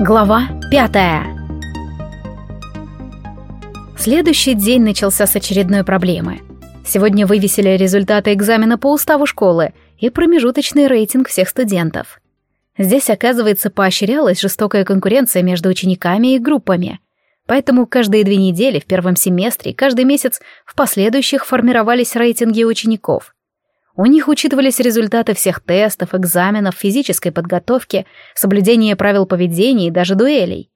Глава пятая Следующий день начался с очередной проблемы. Сегодня вывесили результаты экзамена по уставу школы и промежуточный рейтинг всех студентов. Здесь, оказывается, поощрялась жестокая конкуренция между учениками и группами. Поэтому каждые две недели в первом семестре и каждый месяц в последующих формировались рейтинги учеников. У них учитывались результаты всех тестов, экзаменов, физической подготовки, соблюдение правил поведения и даже дуэлей.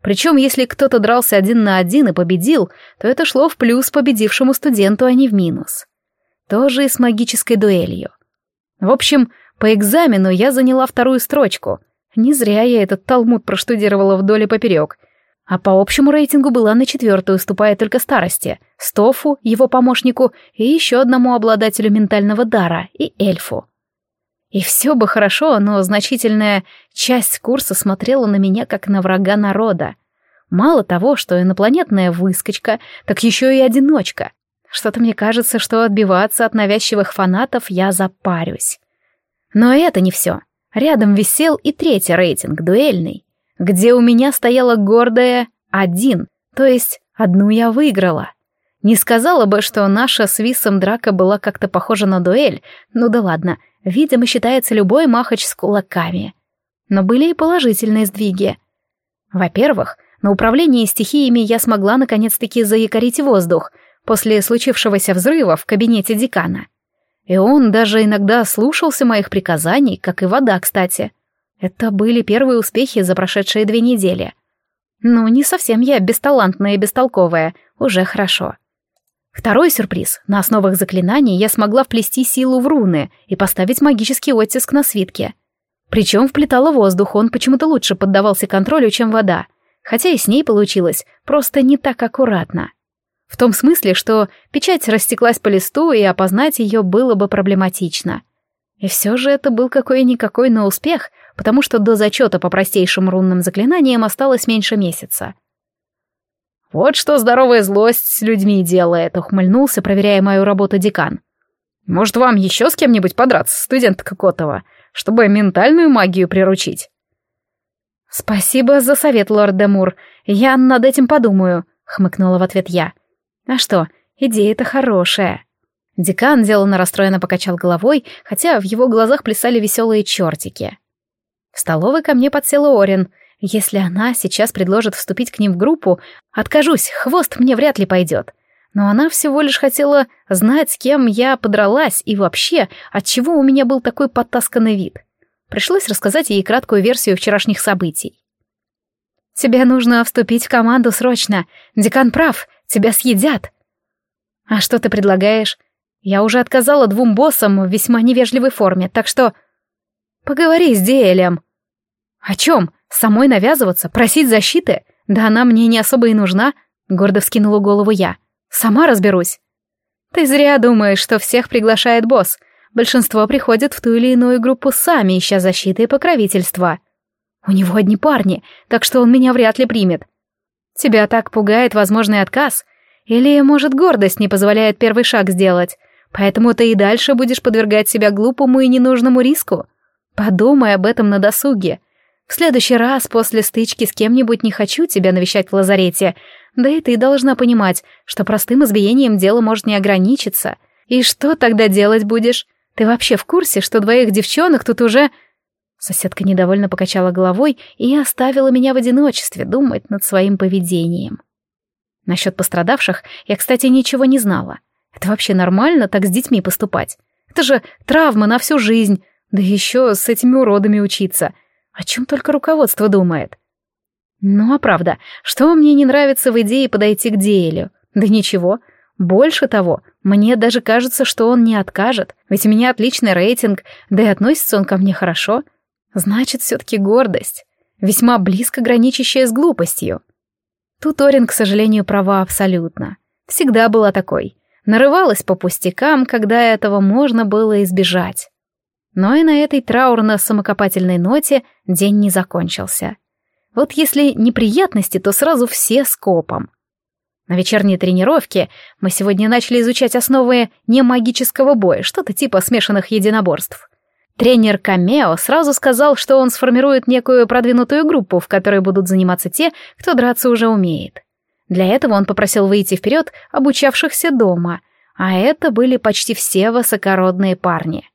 Причем, если кто-то дрался один на один и победил, то это шло в плюс победившему студенту, а не в минус. Тоже и с магической дуэлью. В общем, по экзамену я заняла вторую строчку. Не зря я этот талмуд проштудировала вдоль и поперек. А по общему рейтингу была на четвертую, уступая только старости, Стофу, его помощнику и еще одному обладателю ментального дара, и эльфу. И все бы хорошо, но значительная часть курса смотрела на меня как на врага народа. Мало того, что инопланетная выскочка, так еще и одиночка. Что-то мне кажется, что отбиваться от навязчивых фанатов я запарюсь. Но это не все. Рядом висел и третий рейтинг, дуэльный, где у меня стояла гордая один, то есть одну я выиграла. Не сказала бы, что наша с Висом драка была как-то похожа на дуэль, ну да ладно, видимо считается любой махач с кулаками. Но были и положительные сдвиги. Во-первых, на управлении стихиями я смогла наконец-таки заякорить воздух после случившегося взрыва в кабинете декана. И он даже иногда слушался моих приказаний, как и вода, кстати. Это были первые успехи за прошедшие две недели. Ну, не совсем я бесталантная и бестолковая, уже хорошо. Второй сюрприз. На основах заклинаний я смогла вплести силу в руны и поставить магический оттиск на свитке. Причем вплетала воздух, он почему-то лучше поддавался контролю, чем вода. Хотя и с ней получилось, просто не так аккуратно. В том смысле, что печать растеклась по листу, и опознать ее было бы проблематично. И все же это был какой-никакой, но успех, потому что до зачета по простейшим рунным заклинаниям осталось меньше месяца. «Вот что здоровая злость с людьми делает», — ухмыльнулся, проверяя мою работу декан. «Может, вам еще с кем-нибудь подраться, студентка Котова, чтобы ментальную магию приручить?» «Спасибо за совет, лорд Демур. Я над этим подумаю», — хмыкнула в ответ я. А что, идея-то хорошая. Декан деланно расстроенно покачал головой, хотя в его глазах плясали веселые чертики. В столовой ко мне подсела Орин. Если она сейчас предложит вступить к ним в группу, откажусь, хвост мне вряд ли пойдет. Но она всего лишь хотела знать, с кем я подралась и вообще, отчего у меня был такой подтасканный вид. Пришлось рассказать ей краткую версию вчерашних событий. «Тебе нужно вступить в команду срочно. Декан прав. Тебя съедят. А что ты предлагаешь? Я уже отказала двум боссам в весьма невежливой форме, так что... Поговори с Диэлем. О чем? Самой навязываться? Просить защиты? Да она мне не особо и нужна, гордо вскинула голову я. Сама разберусь. Ты зря думаешь, что всех приглашает босс. Большинство приходят в ту или иную группу сами, ища защиты и покровительства. У него одни парни, так что он меня вряд ли примет. Тебя так пугает возможный отказ? Или, может, гордость не позволяет первый шаг сделать? Поэтому ты и дальше будешь подвергать себя глупому и ненужному риску? Подумай об этом на досуге. В следующий раз после стычки с кем-нибудь не хочу тебя навещать в лазарете, да и ты должна понимать, что простым избиением дело может не ограничиться. И что тогда делать будешь? Ты вообще в курсе, что двоих девчонок тут уже... Соседка недовольно покачала головой и оставила меня в одиночестве думать над своим поведением. Насчет пострадавших я, кстати, ничего не знала. Это вообще нормально так с детьми поступать? Это же травма на всю жизнь, да еще с этими уродами учиться. О чем только руководство думает. Ну а правда, что мне не нравится в идее подойти к Диэлю? Да ничего. Больше того, мне даже кажется, что он не откажет, ведь у меня отличный рейтинг, да и относится он ко мне хорошо — Значит, все-таки гордость, весьма близко граничащая с глупостью. Тут Орин, к сожалению, права абсолютно. Всегда была такой. Нарывалась по пустякам, когда этого можно было избежать. Но и на этой траурно-самокопательной ноте день не закончился. Вот если неприятности, то сразу все скопом. На вечерней тренировке мы сегодня начали изучать основы немагического боя, что-то типа смешанных единоборств. Тренер Камео сразу сказал, что он сформирует некую продвинутую группу, в которой будут заниматься те, кто драться уже умеет. Для этого он попросил выйти вперед обучавшихся дома, а это были почти все высокородные парни.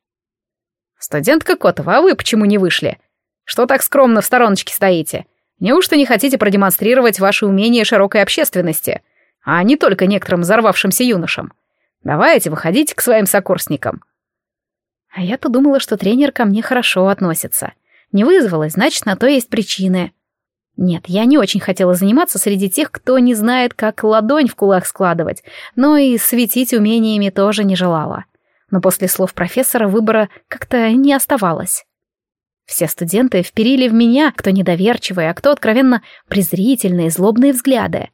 «Студентка Котова, а вы почему не вышли? Что так скромно в стороночке стоите? Неужто не хотите продемонстрировать ваши умения широкой общественности, а не только некоторым взорвавшимся юношам? Давайте, выходите к своим сокурсникам». А я-то думала, что тренер ко мне хорошо относится. Не вызвалась, значит, на то есть причины. Нет, я не очень хотела заниматься среди тех, кто не знает, как ладонь в кулак складывать, но и светить умениями тоже не желала. Но после слов профессора выбора как-то не оставалось. Все студенты вперили в меня, кто недоверчивый, а кто откровенно презрительные, злобные взгляды.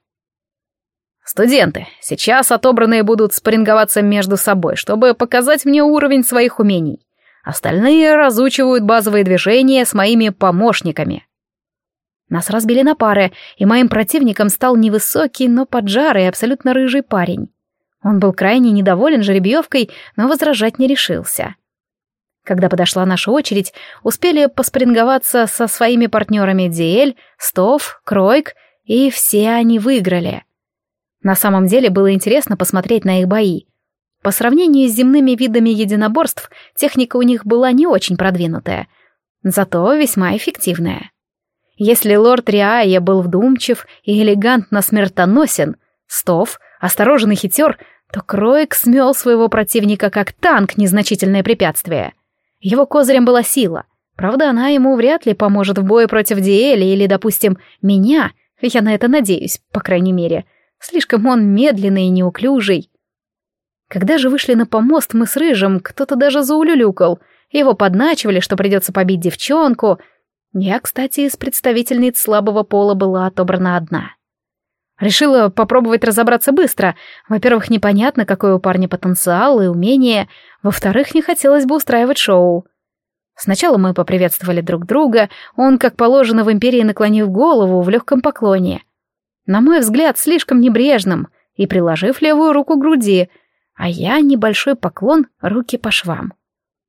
«Студенты, сейчас отобранные будут спарринговаться между собой, чтобы показать мне уровень своих умений. Остальные разучивают базовые движения с моими помощниками». Нас разбили на пары, и моим противником стал невысокий, но поджарый, абсолютно рыжий парень. Он был крайне недоволен жеребьевкой, но возражать не решился. Когда подошла наша очередь, успели поспринговаться со своими партнерами Диэль, Стов, Кройк, и все они выиграли. На самом деле было интересно посмотреть на их бои. По сравнению с земными видами единоборств, техника у них была не очень продвинутая, зато весьма эффективная. Если лорд Риая был вдумчив и элегантно смертоносен, Стов — осторожен и хитер, то Кроик смел своего противника как танк незначительное препятствие. Его козырем была сила. Правда, она ему вряд ли поможет в бою против Диэли или, допустим, меня. Я на это надеюсь, по крайней мере — Слишком он медленный и неуклюжий. Когда же вышли на помост мы с Рыжим, кто-то даже заулюлюкал. Его подначивали, что придется побить девчонку. Я, кстати, из представительниц слабого пола была отобрана одна. Решила попробовать разобраться быстро. Во-первых, непонятно, какой у парня потенциал и умение. Во-вторых, не хотелось бы устраивать шоу. Сначала мы поприветствовали друг друга, он, как положено в империи, наклонив голову в легком поклоне на мой взгляд, слишком небрежным, и приложив левую руку к груди, а я небольшой поклон руки по швам.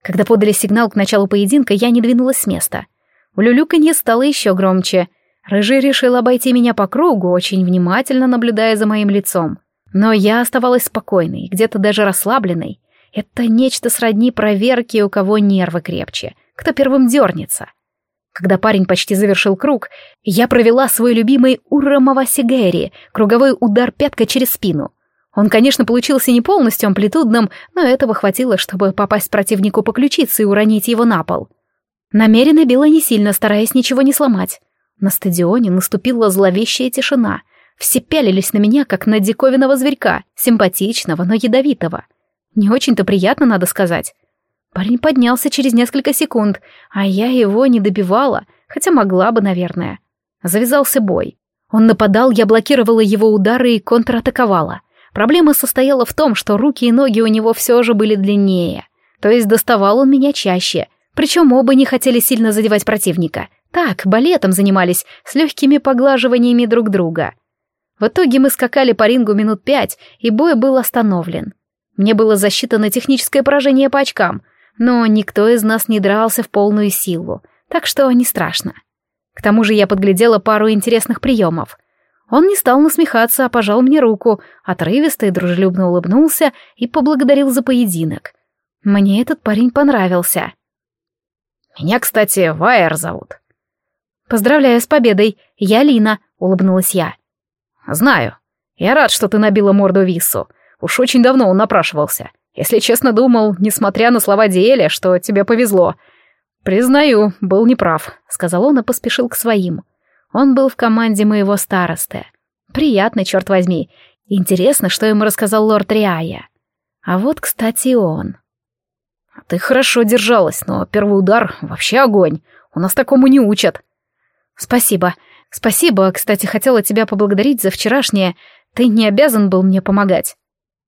Когда подали сигнал к началу поединка, я не двинулась с места. У Люлюканье стало еще громче. Рыжий решил обойти меня по кругу, очень внимательно наблюдая за моим лицом. Но я оставалась спокойной, где-то даже расслабленной. Это нечто сродни проверки, у кого нервы крепче, кто первым дернется. Когда парень почти завершил круг, я провела свой любимый Урамавасигэри, круговой удар пяткой через спину. Он, конечно, получился не полностью амплитудным, но этого хватило, чтобы попасть противнику по ключице и уронить его на пол. Намеренно била не сильно, стараясь ничего не сломать. На стадионе наступила зловещая тишина. Все пялились на меня, как на диковинного зверька, симпатичного, но ядовитого. Не очень-то приятно, надо сказать. Парень поднялся через несколько секунд, а я его не добивала, хотя могла бы, наверное. Завязался бой. Он нападал, я блокировала его удары и контратаковала. Проблема состояла в том, что руки и ноги у него все же были длиннее. То есть доставал он меня чаще. Причем оба не хотели сильно задевать противника. Так, балетом занимались, с легкими поглаживаниями друг друга. В итоге мы скакали по рингу минут пять, и бой был остановлен. Мне было засчитано техническое поражение по очкам, но никто из нас не дрался в полную силу, так что не страшно. К тому же я подглядела пару интересных приемов. Он не стал насмехаться, а пожал мне руку, отрывисто и дружелюбно улыбнулся и поблагодарил за поединок. Мне этот парень понравился. «Меня, кстати, Вайер зовут». «Поздравляю с победой, я Лина», — улыбнулась я. «Знаю. Я рад, что ты набила морду Виссу. Уж очень давно он напрашивался. Если честно, думал, несмотря на слова Диэля, что тебе повезло. Признаю, был неправ, сказал он и поспешил к своим. Он был в команде моего старосты. Приятно, черт возьми. Интересно, что ему рассказал лорд Риая. А вот, кстати, он. Ты хорошо держалась, но первый удар вообще огонь. У нас такому не учат. Спасибо. Спасибо, кстати, хотела тебя поблагодарить за вчерашнее. Ты не обязан был мне помогать.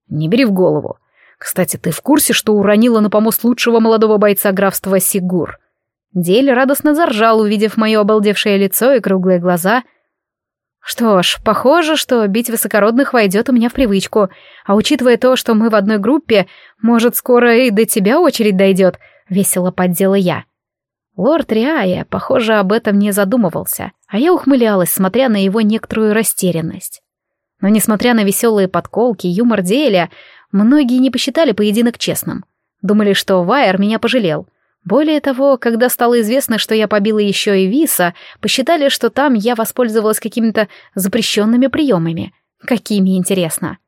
Не бери в голову. Кстати, ты в курсе, что уронила на помост лучшего молодого бойца графства Сигур? Дель радостно заржал, увидев мое обалдевшее лицо и круглые глаза. Что ж, похоже, что бить высокородных войдет у меня в привычку, а учитывая то, что мы в одной группе, может, скоро и до тебя очередь дойдет, весело поддела я. Лорд Риая, похоже, об этом не задумывался, а я ухмылялась, смотря на его некоторую растерянность. Но несмотря на веселые подколки, юмор Диэля, многие не посчитали поединок честным. Думали, что Вайер меня пожалел. Более того, когда стало известно, что я побила еще и Виса, посчитали, что там я воспользовалась какими-то запрещенными приемами. Какими, интересно.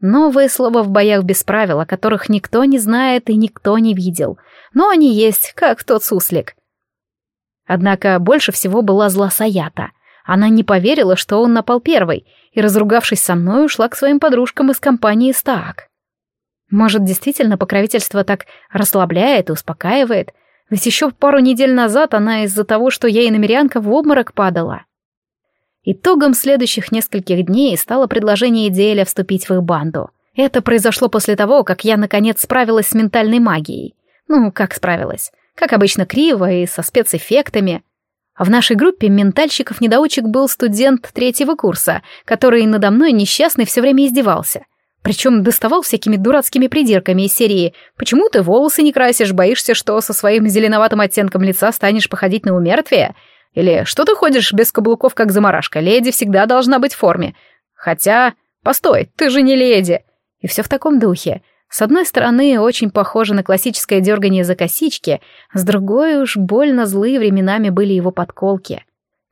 Новое слово в боях без правил, о которых никто не знает и никто не видел. Но они есть, как тот суслик. Однако больше всего была зла Саята. Она не поверила, что он напал первой, и, разругавшись со мной, ушла к своим подружкам из компании Стаак. Может, действительно покровительство так расслабляет и успокаивает? Ведь еще пару недель назад она из-за того, что я и намерянка в обморок падала. Итогом следующих нескольких дней стало предложение Диэля вступить в их банду. Это произошло после того, как я наконец справилась с ментальной магией. Ну, как справилась? Как обычно, криво и со спецэффектами. В нашей группе ментальщиков-недоучек был студент третьего курса, который надо мной несчастный все время издевался — причем доставал всякими дурацкими придирками из серии «Почему ты волосы не красишь, боишься, что со своим зеленоватым оттенком лица станешь походить на умертвие?» Или «Что ты ходишь без каблуков, как заморашка? Леди всегда должна быть в форме». Хотя, постой, ты же не леди. И все в таком духе. С одной стороны, очень похоже на классическое дергание за косички, с другой уж больно злые временами были его подколки.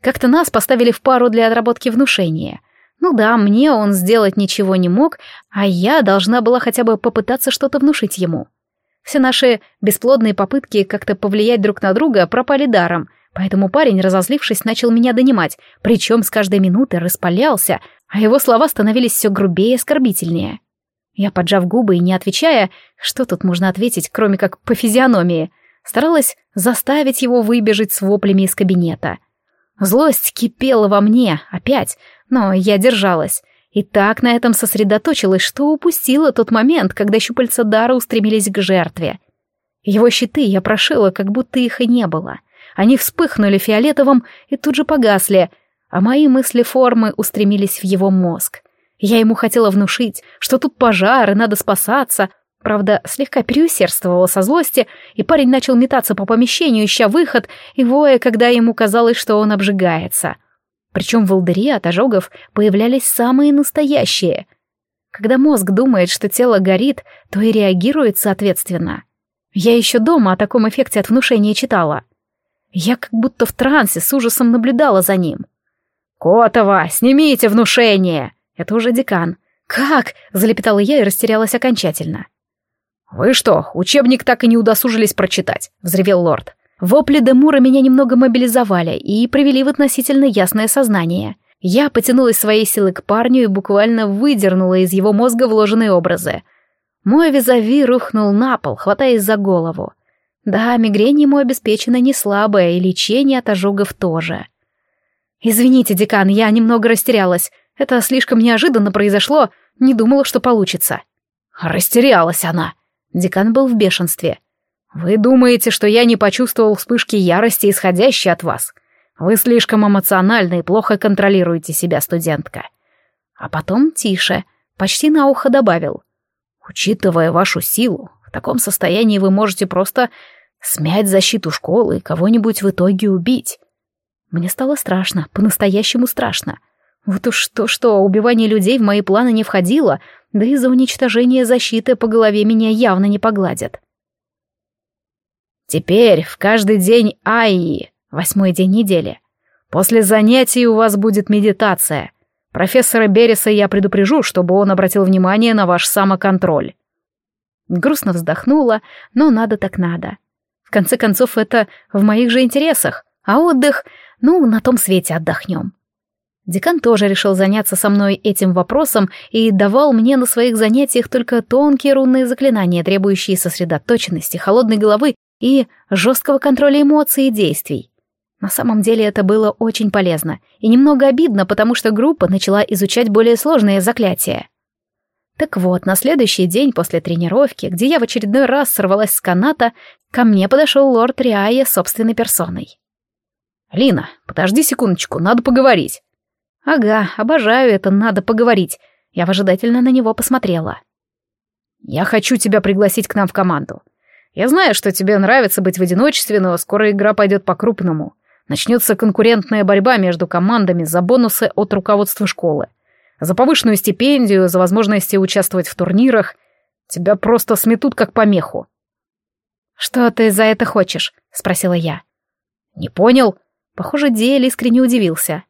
Как-то нас поставили в пару для отработки внушения — ну да, мне он сделать ничего не мог, а я должна была хотя бы попытаться что-то внушить ему. Все наши бесплодные попытки как-то повлиять друг на друга пропали даром, поэтому парень, разозлившись, начал меня донимать, причем с каждой минуты распалялся, а его слова становились все грубее и оскорбительнее. Я, поджав губы и не отвечая, что тут можно ответить, кроме как по физиономии, старалась заставить его выбежать с воплями из кабинета. Злость кипела во мне, опять, но я держалась. И так на этом сосредоточилась, что упустила тот момент, когда щупальца Дара устремились к жертве. Его щиты я прошила, как будто их и не было. Они вспыхнули фиолетовым и тут же погасли, а мои мысли формы устремились в его мозг. Я ему хотела внушить, что тут пожар и надо спасаться, правда, слегка переусердствовала со злости, и парень начал метаться по помещению, ища выход, и воя, когда ему казалось, что он обжигается — причем в волдыри от ожогов появлялись самые настоящие. Когда мозг думает, что тело горит, то и реагирует соответственно. Я еще дома о таком эффекте от внушения читала. Я как будто в трансе с ужасом наблюдала за ним. «Котова, снимите внушение!» Это уже декан. «Как?» — залепетала я и растерялась окончательно. «Вы что, учебник так и не удосужились прочитать?» — взревел лорд. Вопли Демура меня немного мобилизовали и привели в относительно ясное сознание. Я потянулась своей силой к парню и буквально выдернула из его мозга вложенные образы. Мой визави рухнул на пол, хватаясь за голову. Да, мигрень ему обеспечена не слабая, и лечение от ожогов тоже. «Извините, декан, я немного растерялась. Это слишком неожиданно произошло, не думала, что получится». Растерялась она. Декан был в бешенстве. «Вы думаете, что я не почувствовал вспышки ярости, исходящей от вас? Вы слишком эмоциональны и плохо контролируете себя, студентка». А потом тише, почти на ухо добавил. «Учитывая вашу силу, в таком состоянии вы можете просто смять защиту школы и кого-нибудь в итоге убить». Мне стало страшно, по-настоящему страшно. Вот уж то-что, убивание людей в мои планы не входило, да и за уничтожение защиты по голове меня явно не погладят. Теперь в каждый день Айи, восьмой день недели. После занятий у вас будет медитация. Профессора Береса я предупрежу, чтобы он обратил внимание на ваш самоконтроль. Грустно вздохнула, но надо так надо. В конце концов, это в моих же интересах, а отдых, ну, на том свете отдохнем. Декан тоже решил заняться со мной этим вопросом и давал мне на своих занятиях только тонкие рунные заклинания, требующие сосредоточенности, холодной головы и жесткого контроля эмоций и действий. На самом деле это было очень полезно и немного обидно, потому что группа начала изучать более сложные заклятия. Так вот, на следующий день после тренировки, где я в очередной раз сорвалась с каната, ко мне подошел лорд Риая собственной персоной. «Лина, подожди секундочку, надо поговорить». «Ага, обожаю это, надо поговорить». Я выжидательно на него посмотрела. «Я хочу тебя пригласить к нам в команду. Я знаю, что тебе нравится быть в одиночестве, но скоро игра пойдет по-крупному. Начнется конкурентная борьба между командами за бонусы от руководства школы. За повышенную стипендию, за возможности участвовать в турнирах. Тебя просто сметут как помеху. «Что ты за это хочешь?» — спросила я. «Не понял?» Похоже, Диэль искренне удивился.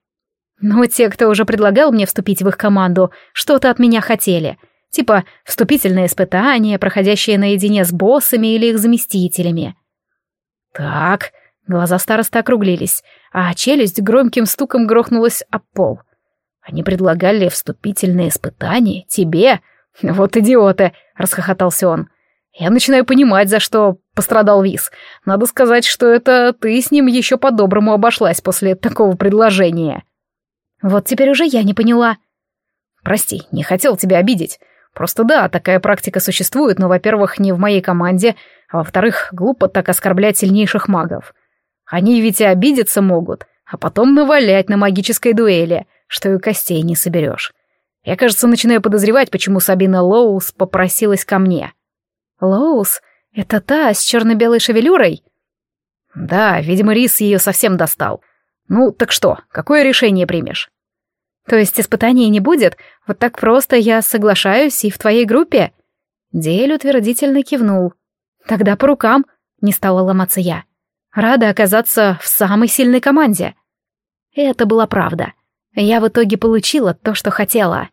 «Ну, те, кто уже предлагал мне вступить в их команду, что-то от меня хотели. Типа вступительные испытания, проходящие наедине с боссами или их заместителями». «Так», Глаза староста округлились, а челюсть громким стуком грохнулась об пол. «Они предлагали вступительные испытания? Тебе? Вот идиоты!» — расхохотался он. «Я начинаю понимать, за что пострадал Виз. Надо сказать, что это ты с ним еще по-доброму обошлась после такого предложения». «Вот теперь уже я не поняла». «Прости, не хотел тебя обидеть. Просто да, такая практика существует, но, во-первых, не в моей команде, а во-вторых, глупо так оскорблять сильнейших магов. Они ведь и обидеться могут, а потом навалять на магической дуэли, что и костей не соберешь. Я, кажется, начинаю подозревать, почему Сабина Лоус попросилась ко мне. Лоус? Это та с черно-белой шевелюрой? Да, видимо, Рис ее совсем достал. Ну, так что, какое решение примешь? То есть испытаний не будет? Вот так просто я соглашаюсь и в твоей группе? Дель утвердительно кивнул. Тогда по рукам, не стала ломаться я. Рада оказаться в самой сильной команде. Это была правда. Я в итоге получила то, что хотела.